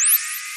you